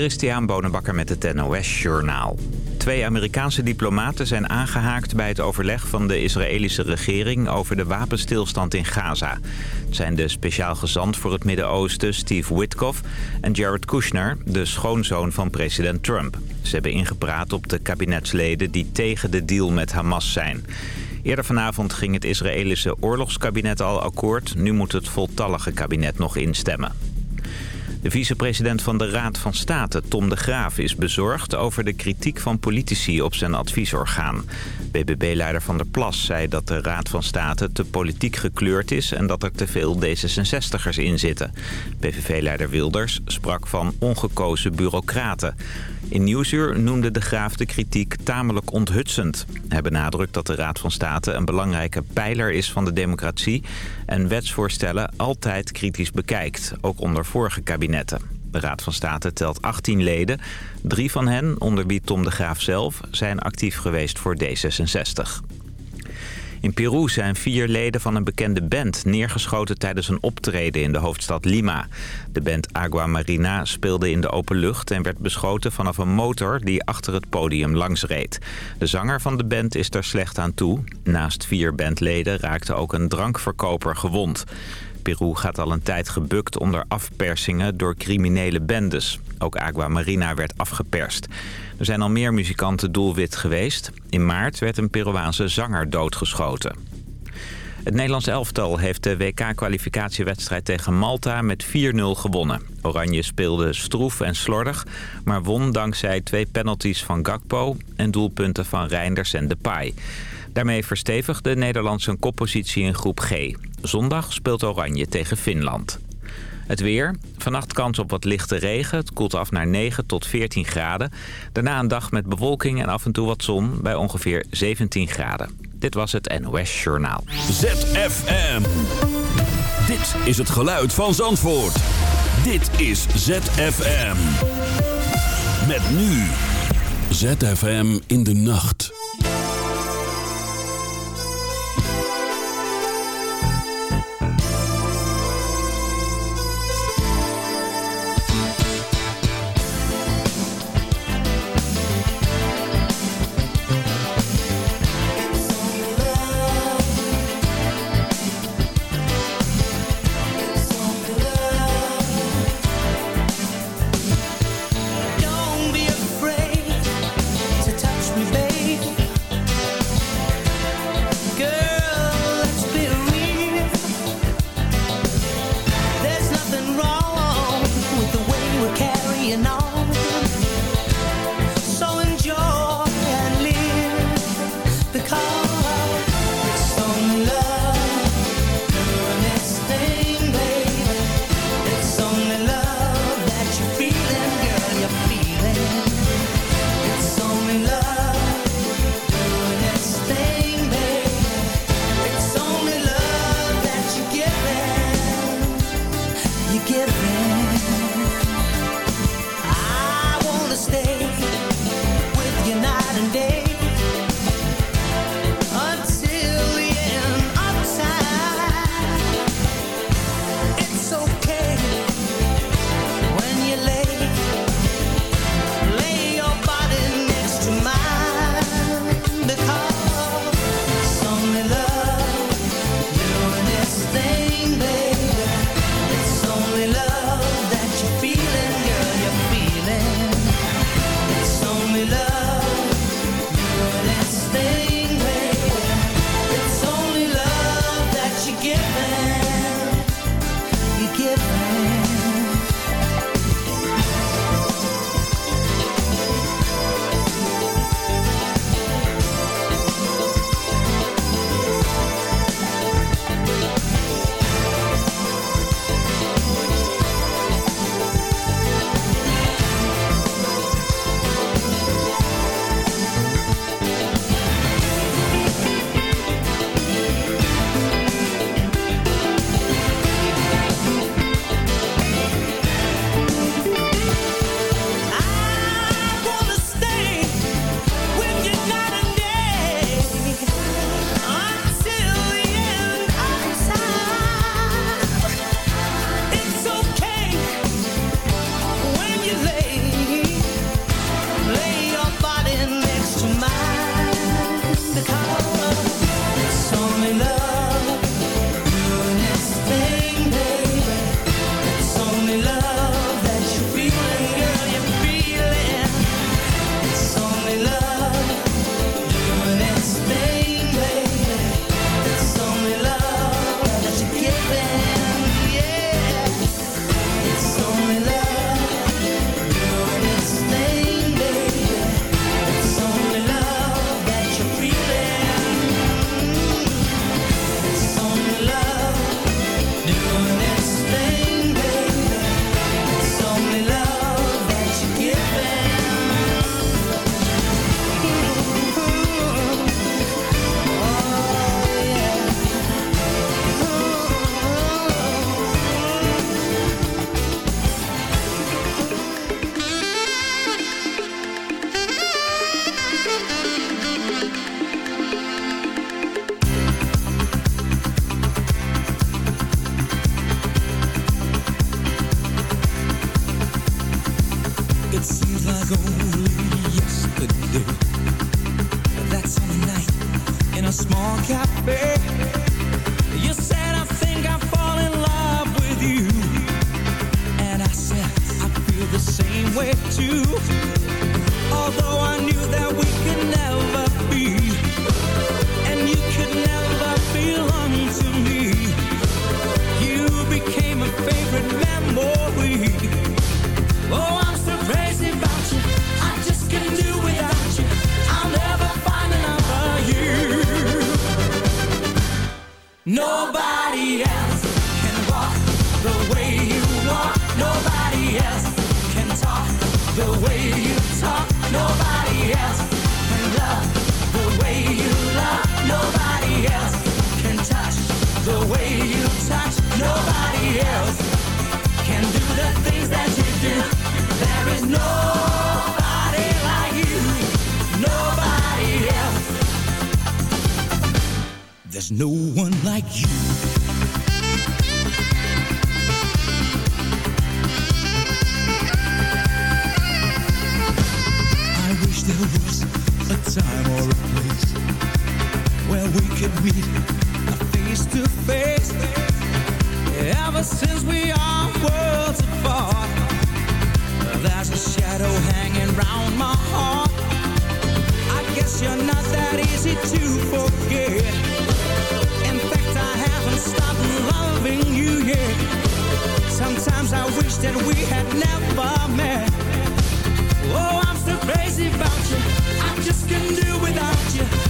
Christian Bonenbakker met het NOS Journaal. Twee Amerikaanse diplomaten zijn aangehaakt bij het overleg van de Israëlische regering over de wapenstilstand in Gaza. Het zijn de speciaal gezant voor het Midden-Oosten Steve Witkoff en Jared Kushner, de schoonzoon van president Trump. Ze hebben ingepraat op de kabinetsleden die tegen de deal met Hamas zijn. Eerder vanavond ging het Israëlische oorlogskabinet al akkoord. Nu moet het voltallige kabinet nog instemmen. De vicepresident van de Raad van State, Tom de Graaf, is bezorgd over de kritiek van politici op zijn adviesorgaan. BBB-leider Van der Plas zei dat de Raad van State te politiek gekleurd is en dat er te veel D66'ers in zitten. PVV-leider Wilders sprak van ongekozen bureaucraten. In Nieuwsuur noemde de Graaf de kritiek tamelijk onthutsend. Hij benadrukt dat de Raad van State een belangrijke pijler is van de democratie... en wetsvoorstellen altijd kritisch bekijkt, ook onder vorige kabinetten. De Raad van State telt 18 leden. Drie van hen, onder wie Tom de Graaf zelf, zijn actief geweest voor D66. In Peru zijn vier leden van een bekende band neergeschoten tijdens een optreden in de hoofdstad Lima. De band Agua Marina speelde in de open lucht en werd beschoten vanaf een motor die achter het podium langs reed. De zanger van de band is er slecht aan toe. Naast vier bandleden raakte ook een drankverkoper gewond. Peru gaat al een tijd gebukt onder afpersingen door criminele bendes. Ook Agua Marina werd afgeperst. Er zijn al meer muzikanten doelwit geweest. In maart werd een Peruaanse zanger doodgeschoten. Het Nederlands elftal heeft de WK-kwalificatiewedstrijd tegen Malta met 4-0 gewonnen. Oranje speelde stroef en slordig, maar won dankzij twee penalties van Gakpo... en doelpunten van Reinders en Depay. Daarmee verstevigde Nederland zijn koppositie in groep G. Zondag speelt Oranje tegen Finland. Het weer. Vannacht kans op wat lichte regen. Het koelt af naar 9 tot 14 graden. Daarna een dag met bewolking en af en toe wat zon bij ongeveer 17 graden. Dit was het NOS Journaal. ZFM. Dit is het geluid van Zandvoort. Dit is ZFM. Met nu. ZFM in de nacht. could meet face to face. Ever since we are worlds apart, there's a shadow hanging round my heart. I guess you're not that easy to forget. In fact, I haven't stopped loving you yet. Sometimes I wish that we had never met. Oh, I'm so crazy about you. I just can't do without you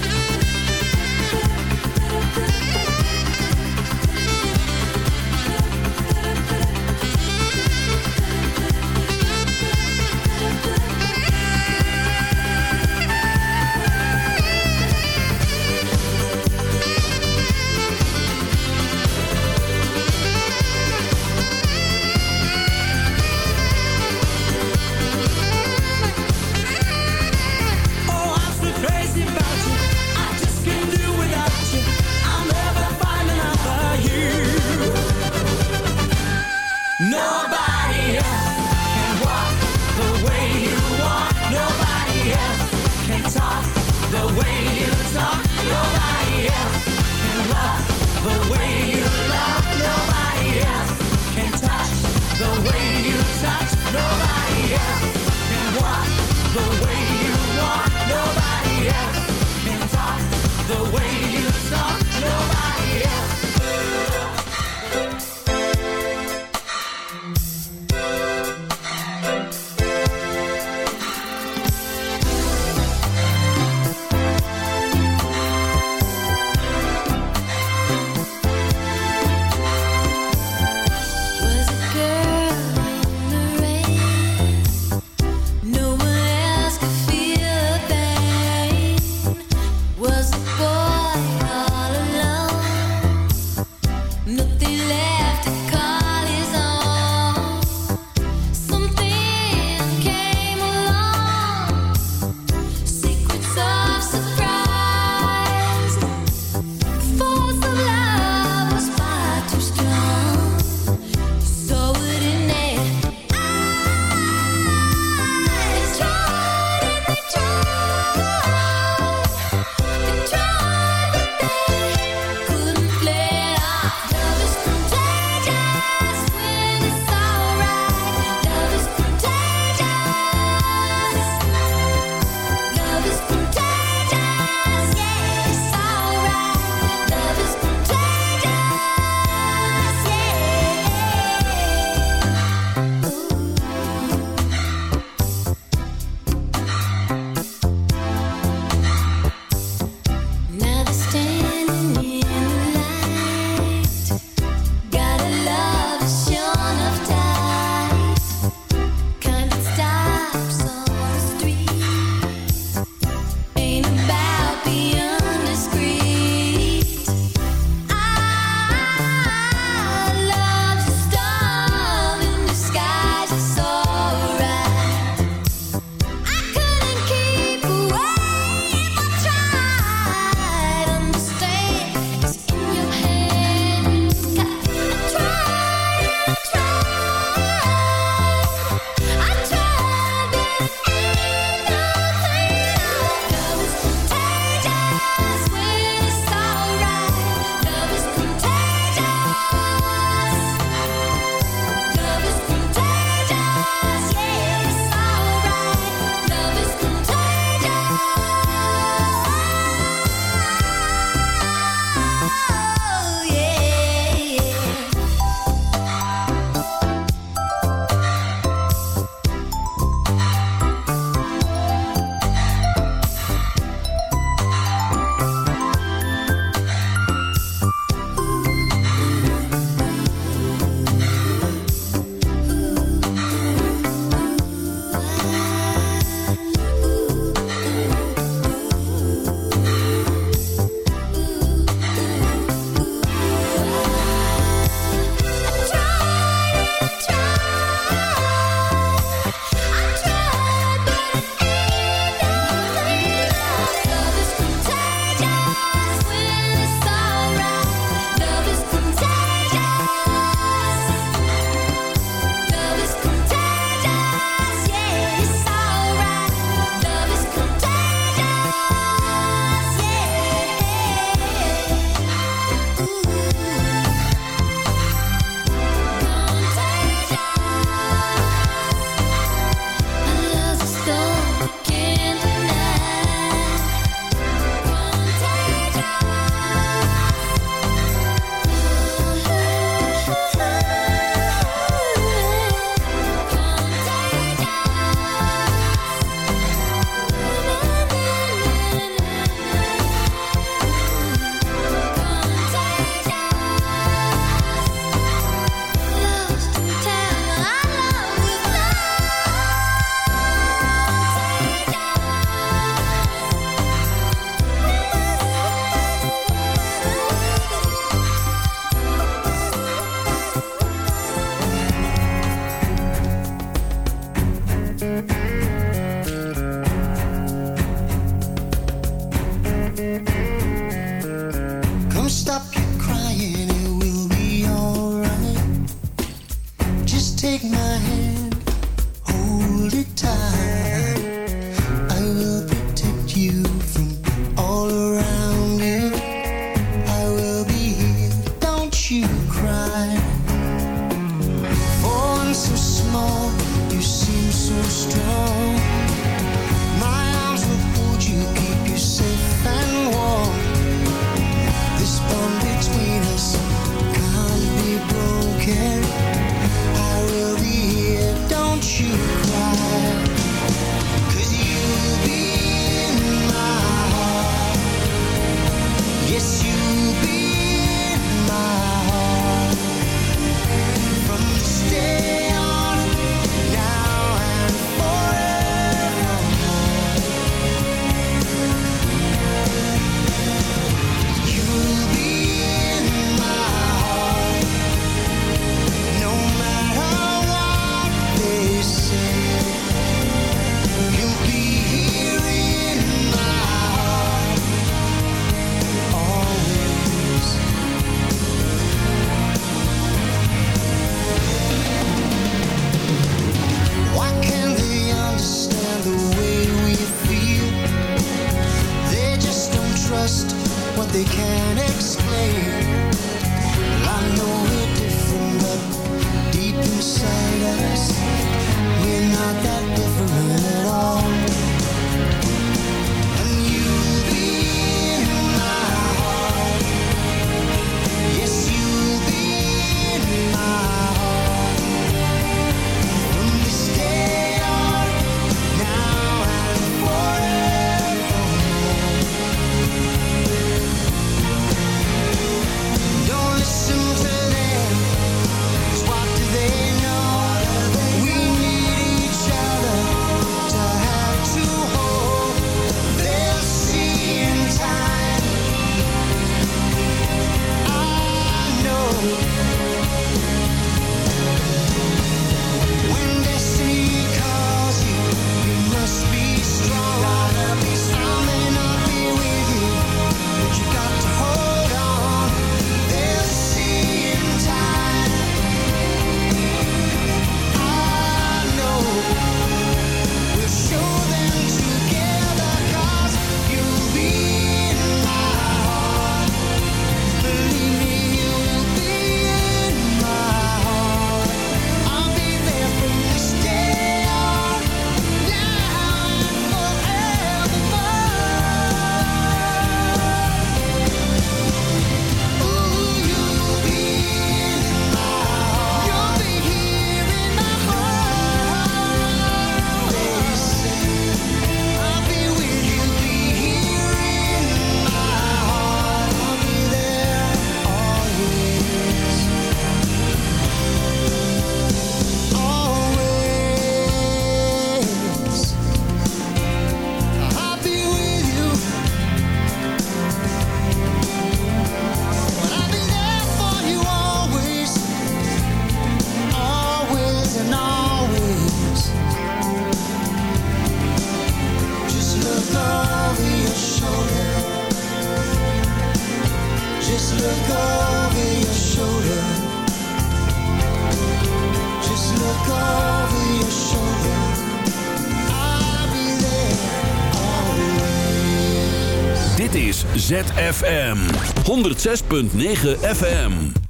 106.9 FM.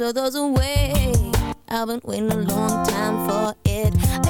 throw those away. I've been waiting a long time for it.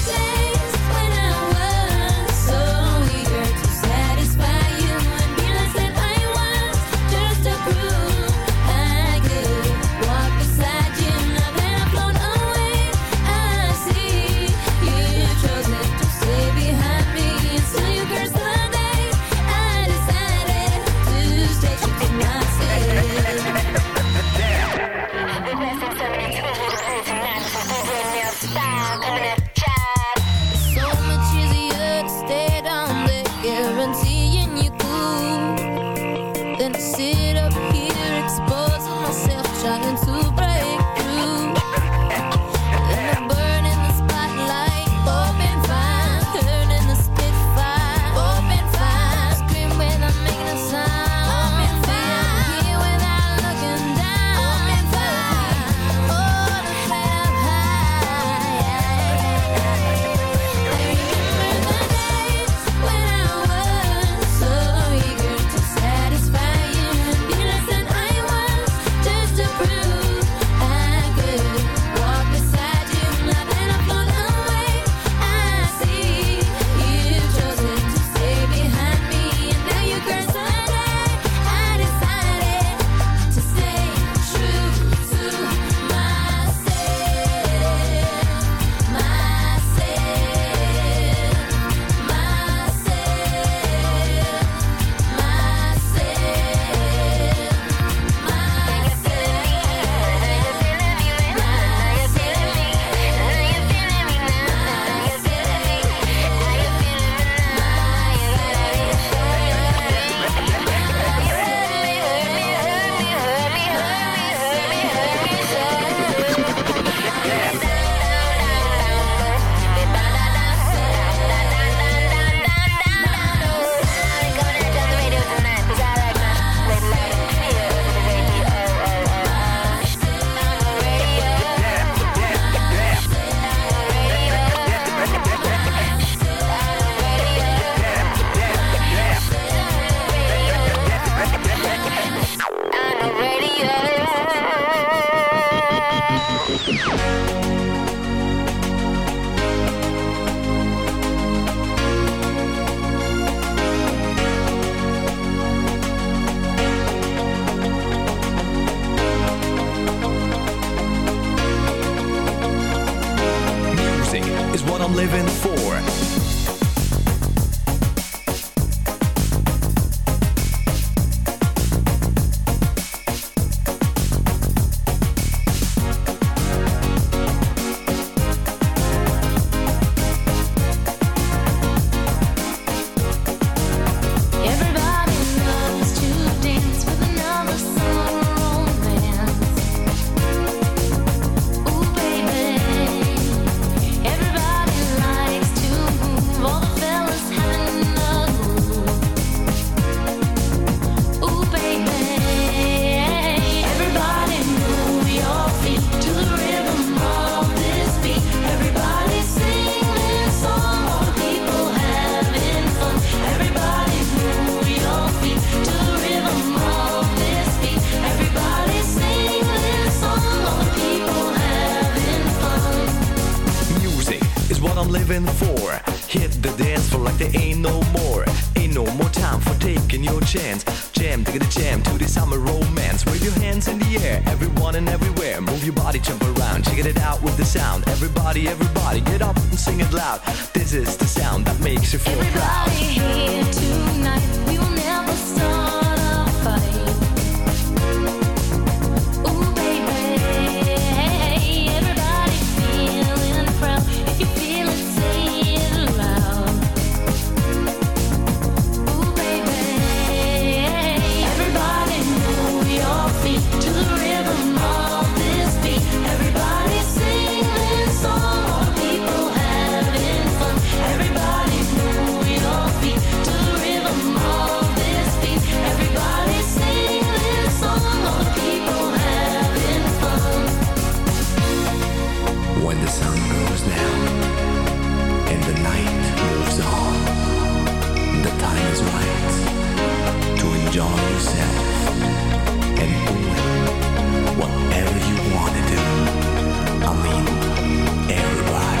When the sun goes down and the night moves on, the time is right to enjoy yourself and doing whatever you want to do. I mean, everybody.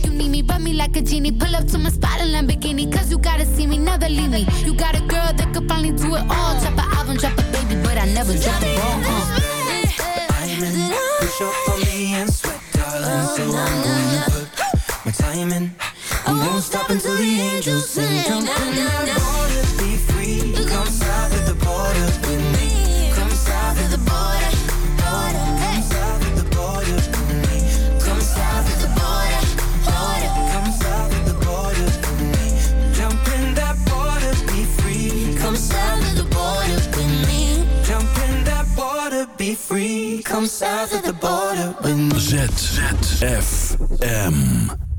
like you need me, rub me like a genie. Pull up to my spot in Lamborghini, cause you gotta see me, never leave me. You got a girl that could finally do it all. Drop an album, drop a baby, but I never drop a ball. Uh. Diamond, push up on me and sweat, darling. So I'm gonna put my time in. I won't stop until the angels sing. Jump in that water, be free. Come south of the border free. Come south of the.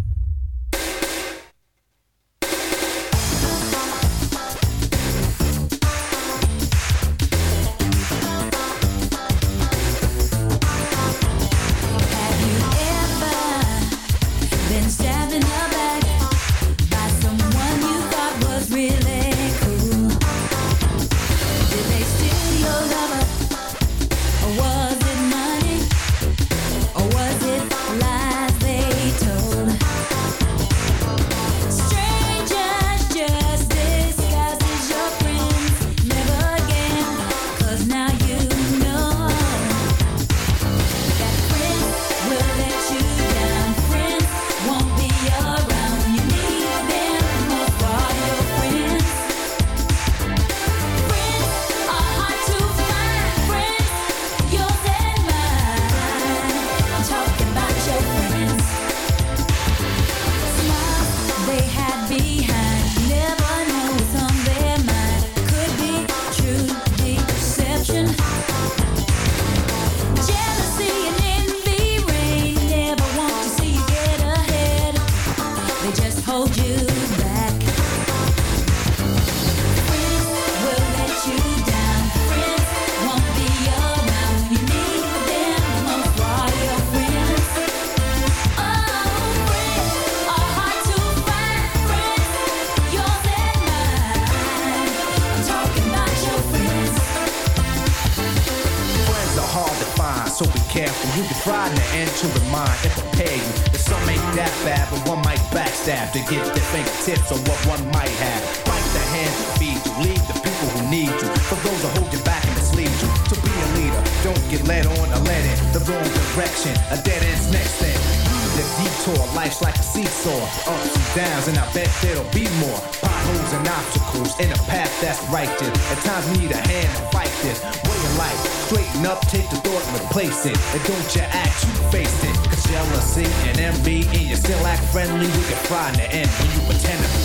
Backstab to get their fingertips on what one might have. Bite the hand that feed you, leave the people who need you. For those who hold you back and mislead you. To be a leader, don't get led on or led in the wrong direction. A dead end's next thing. The detour, life's like a seesaw, ups and downs, and I bet there'll be more potholes and obstacles in a path that's righteous. At times need a hand to fight this way of life. Straighten up, take the thought and replace it. And don't you act, you face it. Cause jealousy and envy, and you still act friendly, you can in the end when you pretend to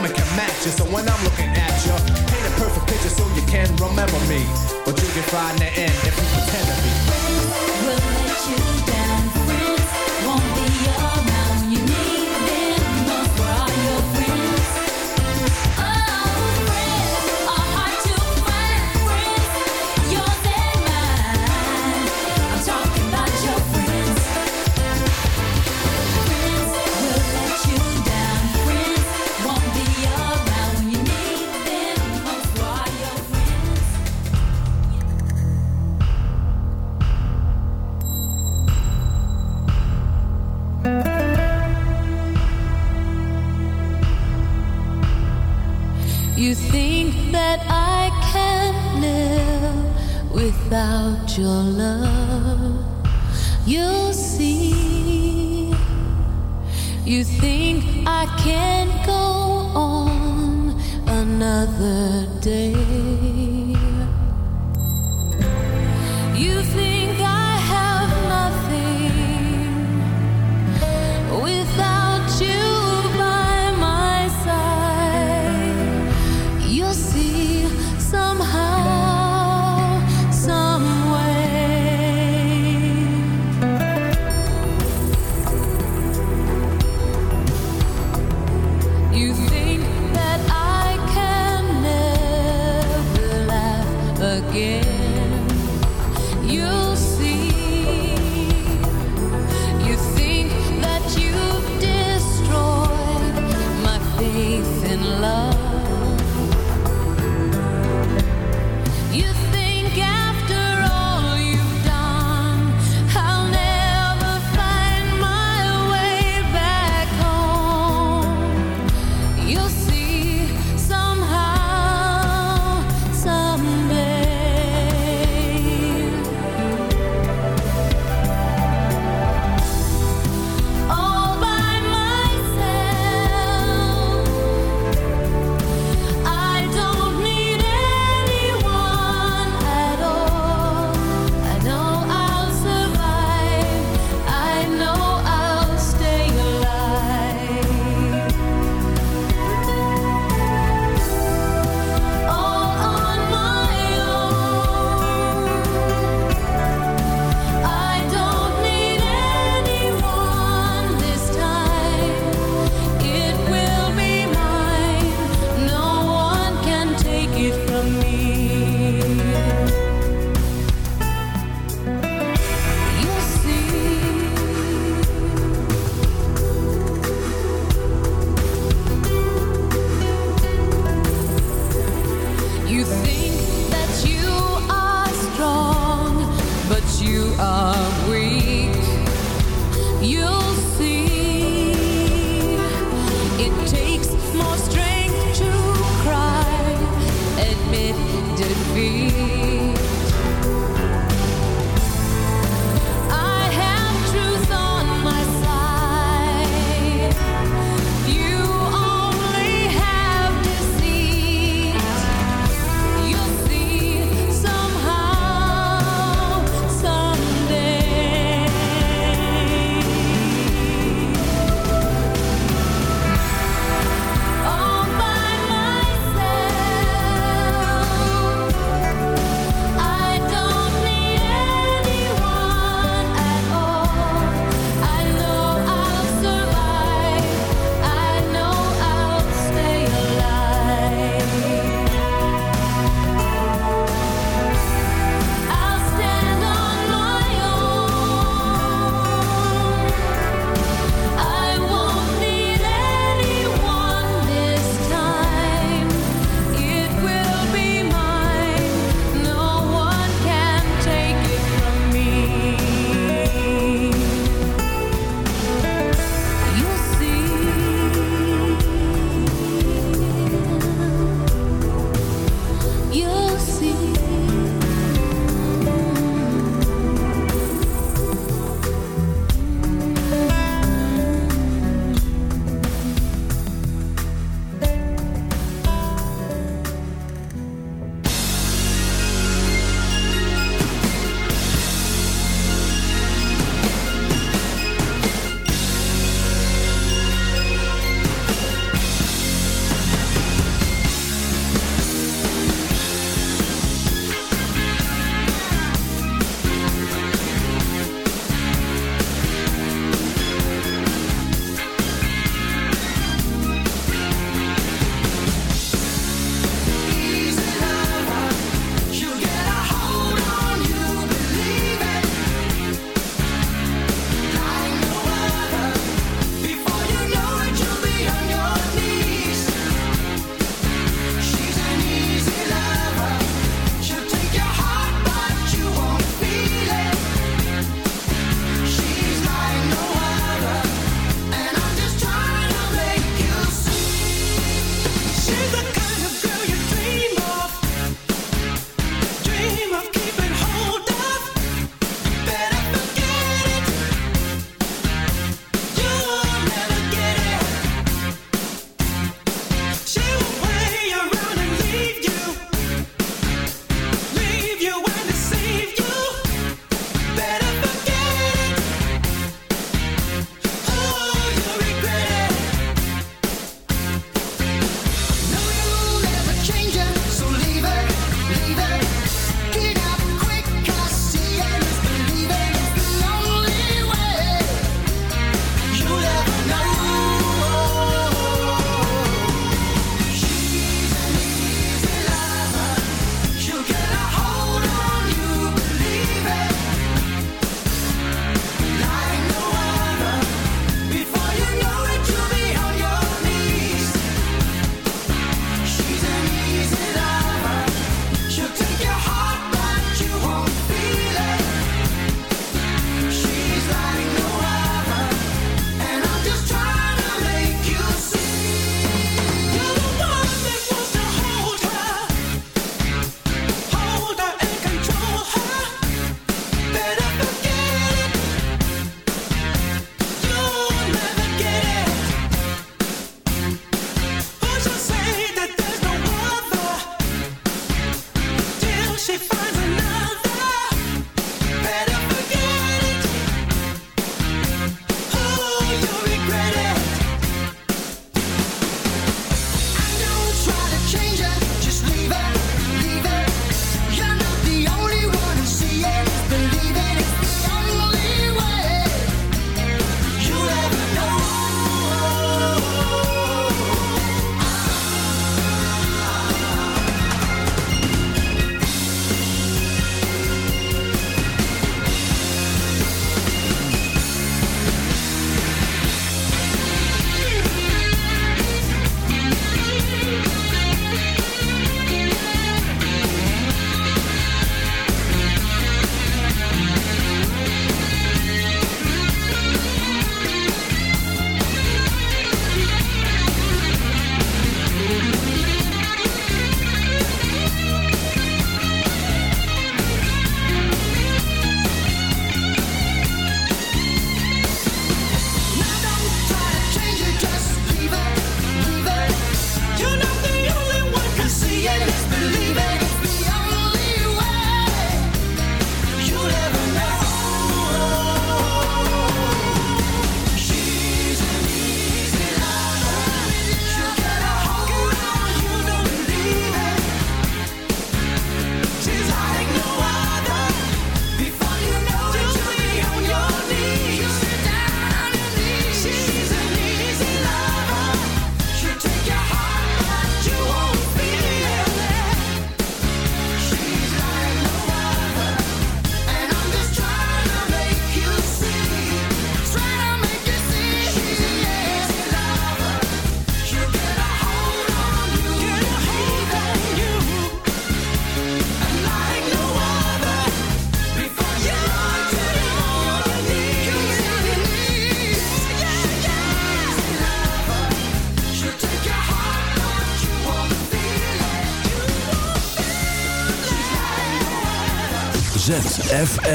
moment can match it. So when I'm without your love. You'll see. You think I can't go on another day.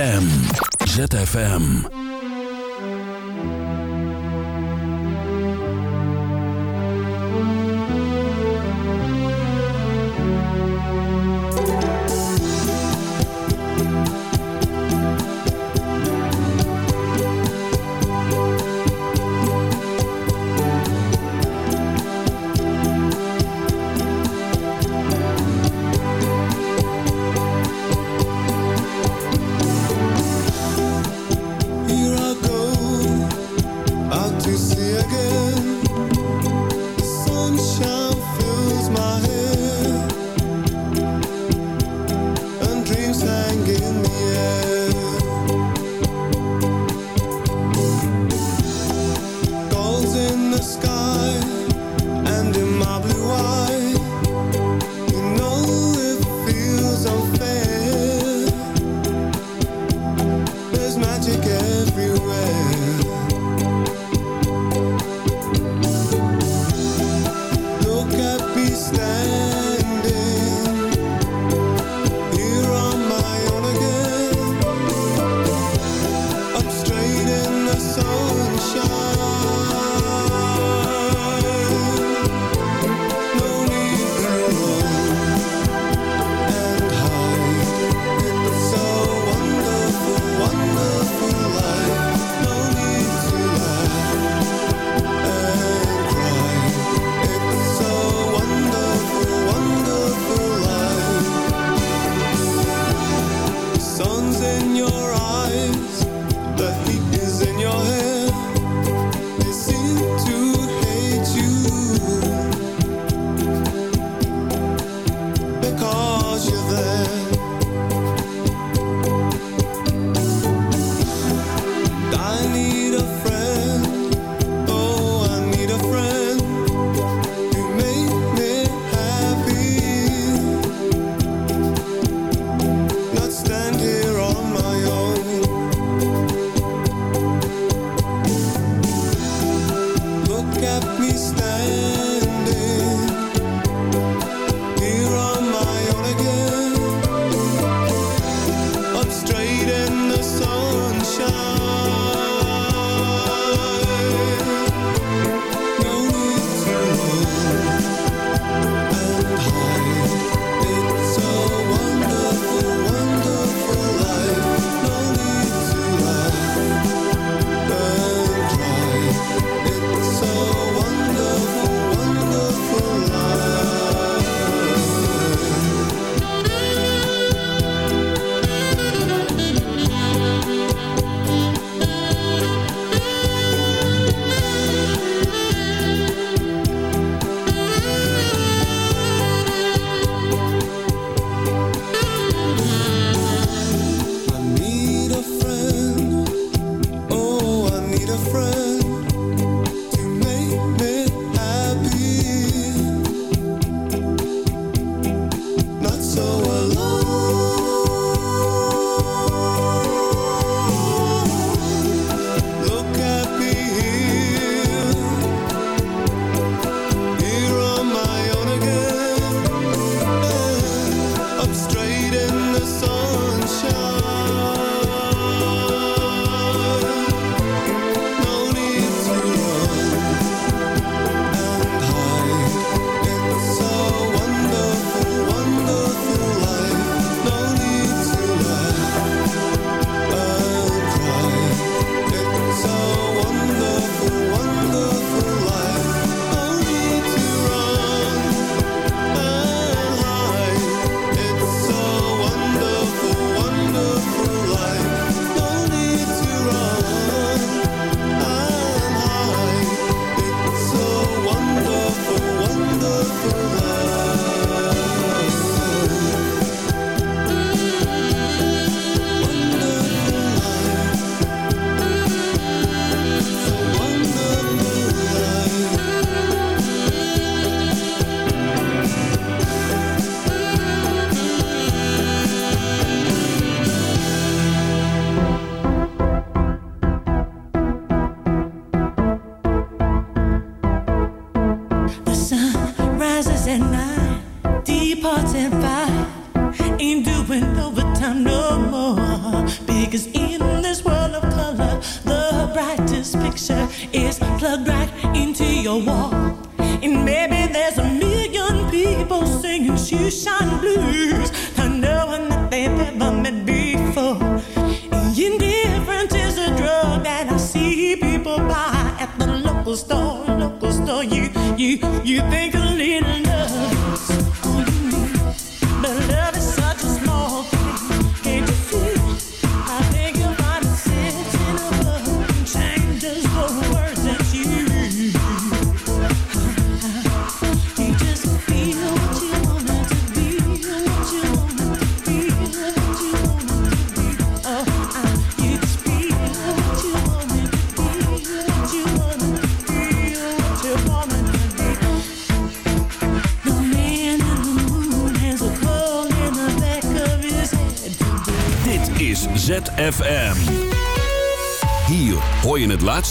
ZFM. ZFM.